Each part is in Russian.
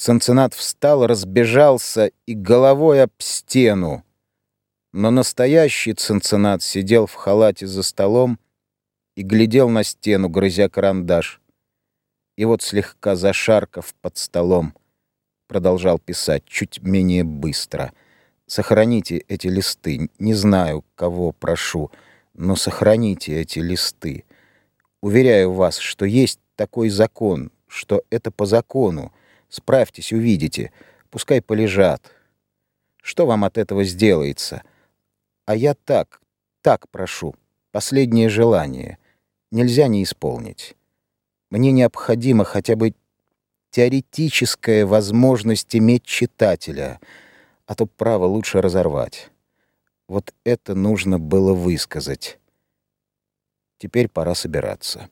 Санценат встал, разбежался и головой об стену. Но настоящий Цинциннат сидел в халате за столом и глядел на стену, грызя карандаш. И вот слегка зашаркав под столом, продолжал писать чуть менее быстро. «Сохраните эти листы. Не знаю, кого прошу, но сохраните эти листы. Уверяю вас, что есть такой закон, что это по закону. Справьтесь, увидите. Пускай полежат. Что вам от этого сделается?» А я так, так прошу. Последнее желание. Нельзя не исполнить. Мне необходимо хотя бы теоретическая возможность иметь читателя, а то право лучше разорвать. Вот это нужно было высказать. Теперь пора собираться.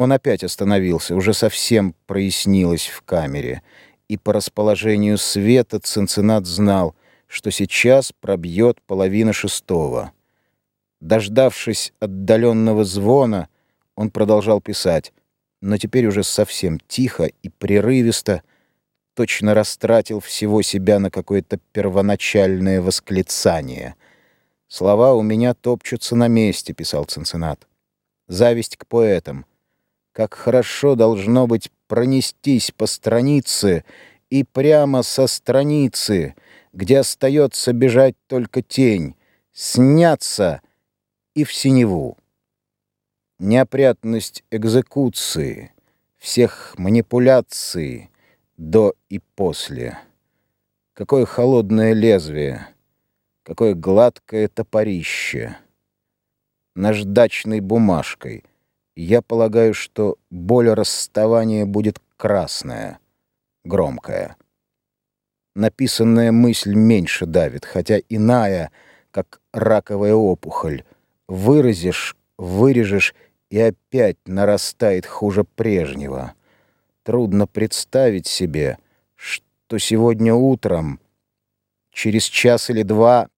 Он опять остановился, уже совсем прояснилось в камере, и по расположению света Цинциннат знал, что сейчас пробьет половина шестого. Дождавшись отдаленного звона, он продолжал писать, но теперь уже совсем тихо и прерывисто, точно растратил всего себя на какое-то первоначальное восклицание. «Слова у меня топчутся на месте», — писал Цинциннат. «Зависть к поэтам. Как хорошо должно быть пронестись по странице и прямо со страницы — где остается бежать только тень, сняться и в синеву. Неопрятность экзекуции, всех манипуляций до и после. Какое холодное лезвие, какое гладкое топорище. Наждачной бумажкой. Я полагаю, что боль расставания будет красная, громкая написанная мысль меньше давит, хотя иная, как раковая опухоль. Выразишь, вырежешь, и опять нарастает хуже прежнего. Трудно представить себе, что сегодня утром, через час или два,